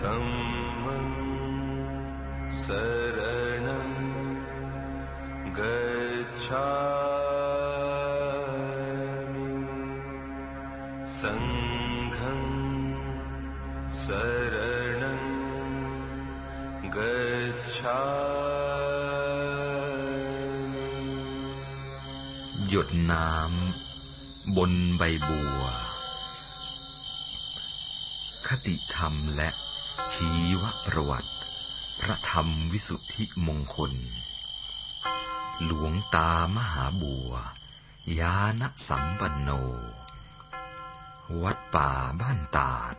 धम्मं शरणं गच्छामि सङ्घं शरणं गच्छामि หยดน้ำบนใบบัว คติธรรมและ ชีวประวัติ พระธรรมวิสุทธิมงคล หลวงตามหาบัว ยานสัมปันโน วัดป่าบ้านตาด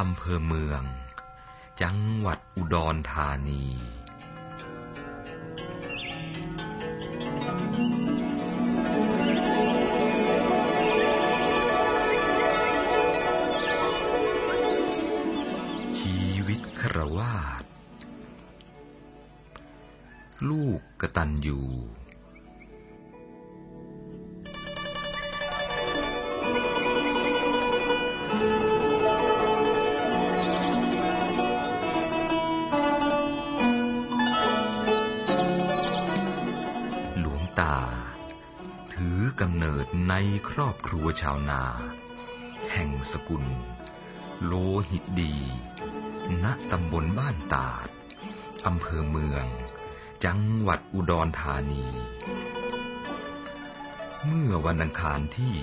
อำเภอเมือง จังหวัดอุดรธานี รอบครัวชาวนา แห่งสกุล โลหิตดี ณตำบลบ้านตาดอำเภอเมือง จังหวัดอุดรธานี เมื่อวันอังคารที่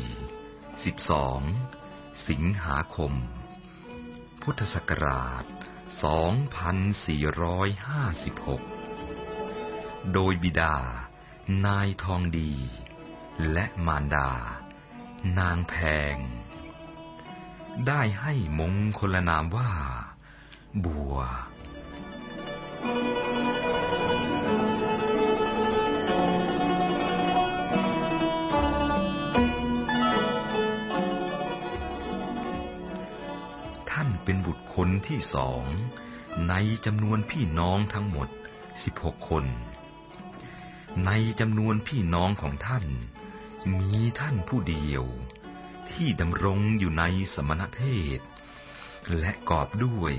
12 สิงหาคม พุทธศักราช 2456 โดยบิดา นายทองดี และมารดา นางแพง ได้ให้มงคลนามว่า บัว ท่านเป็นบุตรคนที่สองในจำนวนพี่น้องทั้งหมด 16 คน ในจำนวนพี่น้องของท่าน มีท่านผู้เดียว ที่ดำรงอยู่ในสมณเพศ และกอบด้วย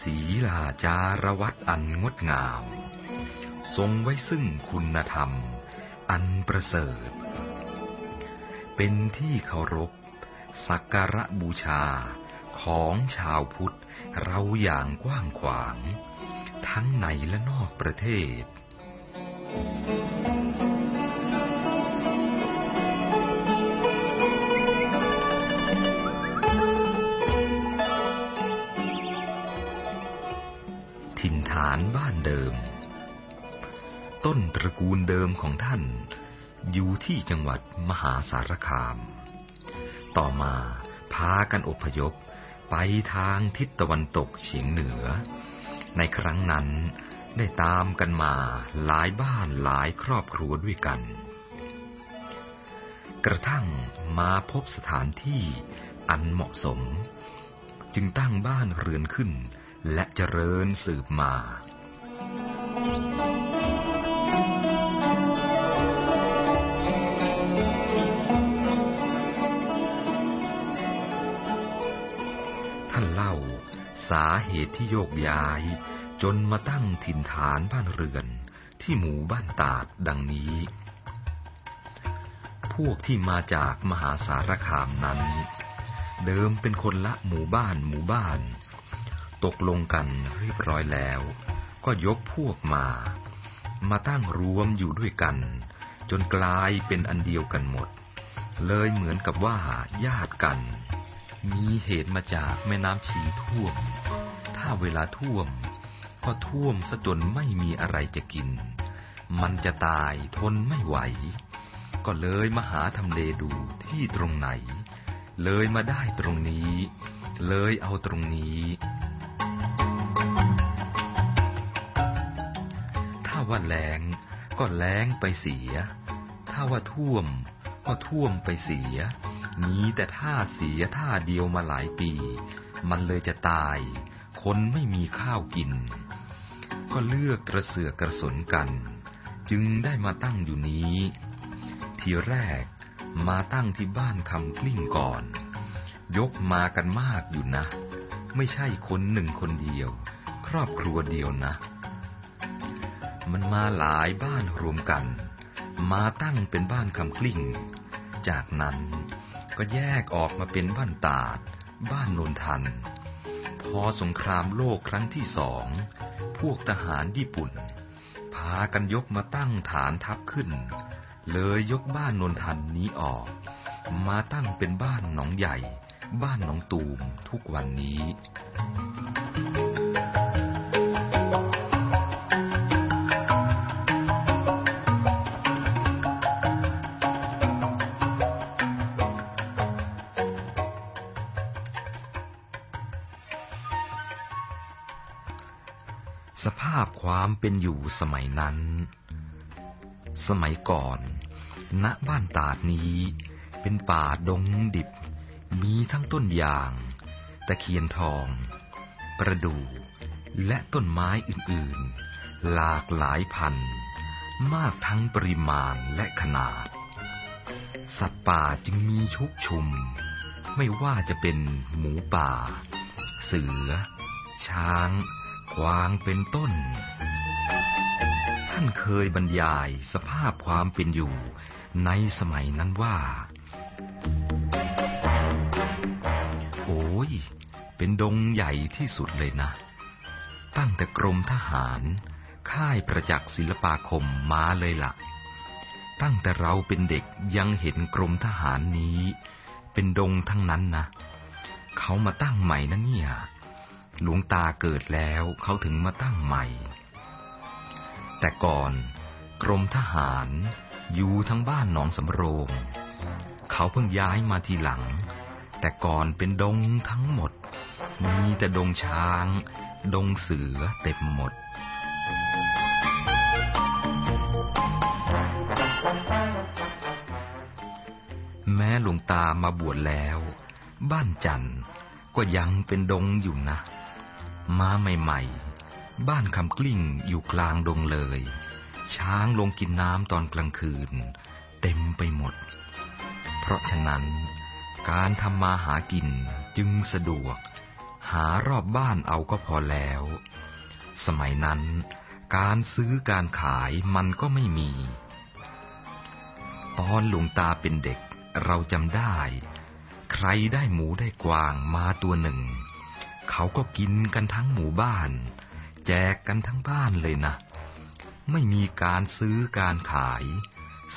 ศีลาจารวัตอันงดงาม ทรงไว้ซึ่งคุณธรรม อันประเสริฐ เป็นที่เคารพ สักการะบูชาของชาวพุทธเราอย่างกว้างขวาง ทั้งในและนอกประเทศ ถิ่นฐานบ้านเดิม ต้นตระกูลเดิมของท่านอยู่ที่จังหวัดมหาสารคาม ต่อมาพากันอพยพไปทางทิศตะวันตกเฉียงเหนือ ในครั้งนั้นได้ตามกันมาหลายบ้านหลายครอบครัวด้วยกัน กระทั่งมาพบสถานที่อันเหมาะสม จึงตั้งบ้านเรือนขึ้น และเจริญสืบมา ท่านเล่าสาเหตุที่โยกย้าย จนมาตั้งถิ่นฐานบ้านเรือน ที่หมู่บ้านตาดดังนี้ พวกที่มาจากมหาสารคามนั้น เดิมเป็นคนละหมู่บ้านหมู่บ้าน ตกลงกันเรียบร้อยแล้ว ก็ยกพวกมา มาตั้งรวมอยู่ด้วยกัน จนกลายเป็นอันเดียวกันหมด เลยเหมือนกับว่าญาติกัน มีเหตุมาจากแม่น้ำชีท่วม ถ้าเวลาท่วม ก็ท่วมซะจนไม่มีอะไรจะกิน มันจะตายทนไม่ไหว ก็เลยมาหาทำเลดูที่ตรงไหน เลยมาได้ตรงนี้ เลยเอาตรงนี้ ว่าแล้งก็แล้งไปเสีย ถ้าว่าท่วม ก็ท่วมไปเสียมีแต่ท่าเสียท่าเดียวมาหลายปี มันเลยจะตาย คนไม่มีข้าวกิน ก็เลือกกระเสือกกระสนกัน จึงได้มาตั้งอยู่นี้ ทีแรกมาตั้งที่บ้านคำกลิ้งก่อน ยกมากันมากอยู่นะ ไม่ใช่คนหนึ่งคนเดียว ครอบครัวเดียวนะ มันมาหลายบ้านรวมกัน มาตั้งเป็นบ้านคำกลิ้ง จากนั้นก็แยกออกมาเป็นบ้านตาด บ้านนนทัน พอสงครามโลกครั้งที่สอง พวกทหารญี่ปุ่น พากันยกมาตั้งฐานทัพขึ้น เลยยกบ้านนนทันนี้ออก มาตั้งเป็นบ้านหนองใหญ่ บ้านหนองตูมทุกวันนี้ สภาพความเป็นอยู่สมัยนั้น สมัยก่อน ณ บ้านตาดนี้ เป็นป่าดงดิบ มีทั้งต้นยาง ตะเคียนทอง ประดู่และต้นไม้อื่นๆ หลากหลายพันธุ์ มากทั้งปริมาณและขนาด สัตว์ป่าจึงมีชุกชุม ไม่ว่าจะเป็นหมูป่า เสือ ช้าง วางเป็นต้น ท่านเคยบรรยายสภาพความเป็นอยู่ในสมัยนั้นว่า โอ้ย เป็นดงใหญ่ที่สุดเลยนะ ตั้งแต่กรมทหาร ค่ายประจักษ์ศิลปาคมมาเลยละ่ะ ตั้งแต่เราเป็นเด็กยังเห็นกรมทหารนี้ เป็นดงทั้งนั้นนะ เขามาตั้งใหม่นะเนี่ย หลวงตาเกิดแล้วเขาถึงมาตั้งใหม่ แต่ก่อนกรมทหารอยู่ทั้งบ้านหนองสำโรง เขาเพิ่งย้ายมาทีหลัง แต่ก่อนเป็นดงทั้งหมด มีแต่ดงช้าง ดงเสือเต็มหมดแม้หลวงตามาบวชแล้ว บ้านจันทร์ก็ยังเป็นดงอยู่นะ มาใหม่ๆ บ้านคำกลิ้งอยู่กลางดงเลย ช้างลงกินน้ำตอนกลางคืน เต็มไปหมด เพราะฉะนั้น การทำมาหากินจึงสะดวก หารอบบ้านเอาก็พอแล้ว สมัยนั้น การซื้อการขายมันก็ไม่มี ตอนหลวงตาเป็นเด็กเราจำได้ ใครได้หมูได้กวางมาตัวหนึ่ง เขาก็กินกันทั้งหมู่บ้าน แจกกันทั้งบ้านเลยนะ ไม่มีการซื้อการขาย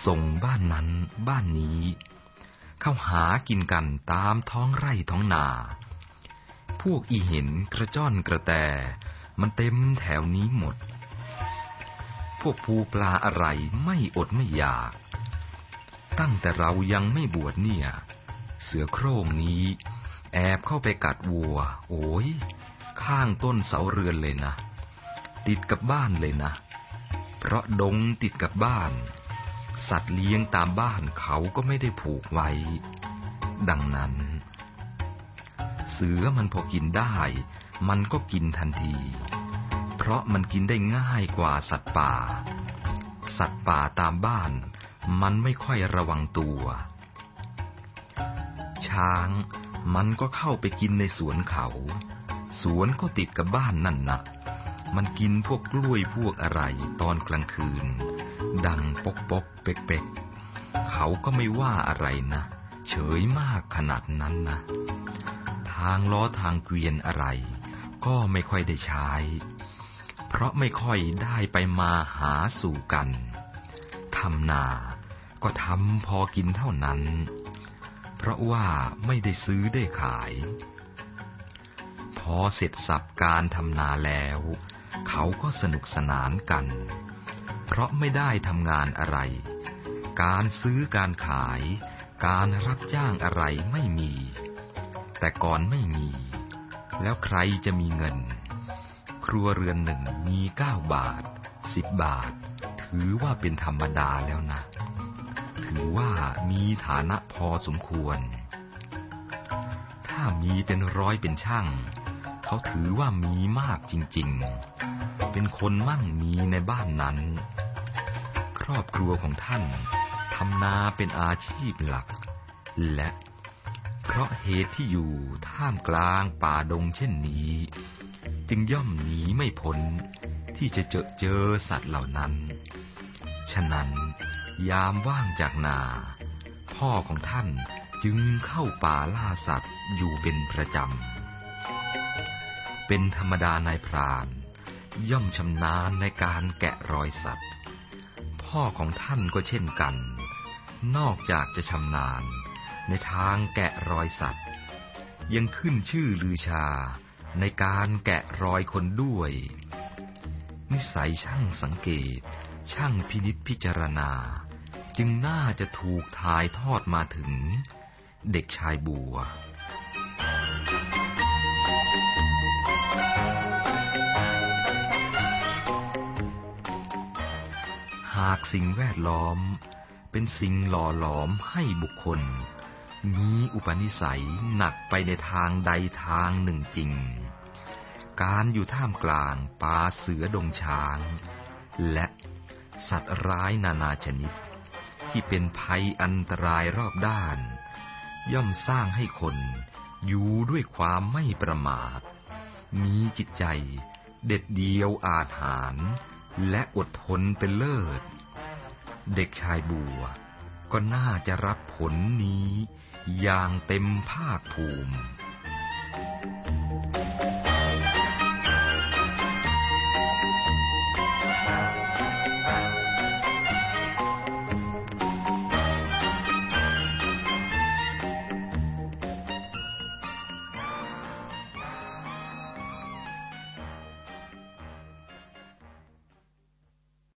ส่งบ้านนั้นบ้านนี้ เข้าหากินกันตามท้องไร่ท้องนา พวกอีเห็นกระจ้อนกระแต มันเต็มแถวนี้หมด พวกภูปลาอะไรไม่อดไม่อยาก ตั้งแต่เรายังไม่บวชเนี่ย เสือโคร่งนี้ แอบเข้าไปกัดวัว โอ้ย ข้างต้นเสาเรือนเลยนะ ติดกับบ้านเลยนะ เพราะดงติดกับบ้าน สัตว์เลี้ยงตามบ้านเขาก็ไม่ได้ผูกไว้ ดังนั้น เสือมันพอกินได้ มันก็กินทันที เพราะมันกินได้ง่ายกว่าสัตว์ป่า สัตว์ป่าตามบ้าน มันไม่ค่อยระวังตัว ช้าง มันก็เข้าไปกินในสวนเขา สวนก็ติดกับบ้านนั่นนะมันกินพวกกล้วยพวกอะไรตอนกลางคืน ดังปกปกเป๊กเป๊กเขาก็ไม่ว่าอะไรนะ เฉยมากขนาดนั้นนะ ทางล้อทางเกวียนอะไร ก็ไม่ค่อยได้ใช้ เพราะไม่ค่อยได้ไปมาหาสู่กันทำนา ก็ทำพอกินเท่านั้น เพราะว่าไม่ได้ซื้อได้ขาย พอเสร็จสับการทำนาแล้ว เขาก็สนุกสนานกัน เพราะไม่ได้ทำงานอะไร การซื้อการขาย การรับจ้างอะไรไม่มี แต่ก่อนไม่มี แล้วใครจะมีเงิน ครัวเรือนหนึ่งมีเก้าบาทสิบบาท ถือว่าเป็นธรรมดาแล้วนะ ถือว่ามีฐานะพอสมควร ถ้ามีเป็นร้อยเป็นช่าง เขาถือว่ามีมากจริง ๆ เป็นคนมั่งมีในบ้านนั้น ครอบครัวของท่านทำนาเป็นอาชีพหลัก และเพราะเหตุที่อยู่ท่ามกลางป่าดงเช่นนี้ จึงย่อมหนีไม่พ้นที่จะเจอเจอสัตว์เหล่านั้น ฉะนั้น ยามว่างจากนา พ่อของท่านจึงเข้าป่าล่าสัตว์อยู่เป็นประจำ เป็นธรรมดานายพราน ย่อมชำนาญในการแกะรอยสัตว์ พ่อของท่านก็เช่นกัน นอกจากจะชำนาญ ในทางแกะรอยสัตว์ ยังขึ้นชื่อลือชาในการแกะรอยคนด้วย นิสัยช่างสังเกต ช่างพินิษพิจารณา จึงน่าจะถูกถ่ายทอดมาถึงเด็กชายบัว หากสิ่งแวดล้อมเป็นสิ่งหล่อหลอมให้บุคคล มีอุปนิสัยหนักไปในทางใดทางหนึ่งจริง การอยู่ท่ามกลางป่าเสือดงช้าง และสัตว์ร้ายนานาชนิด ที่เป็นภัยอันตรายรอบด้าน ย่อมสร้างให้คนอยู่ด้วยความไม่ประมาท มีจิตใจเด็ดเดียวอาถรรพ์และอดทนเป็นเลิศ เด็กชายบัว ก็น่าจะรับผลนี้อย่างเต็มภาคภูมิ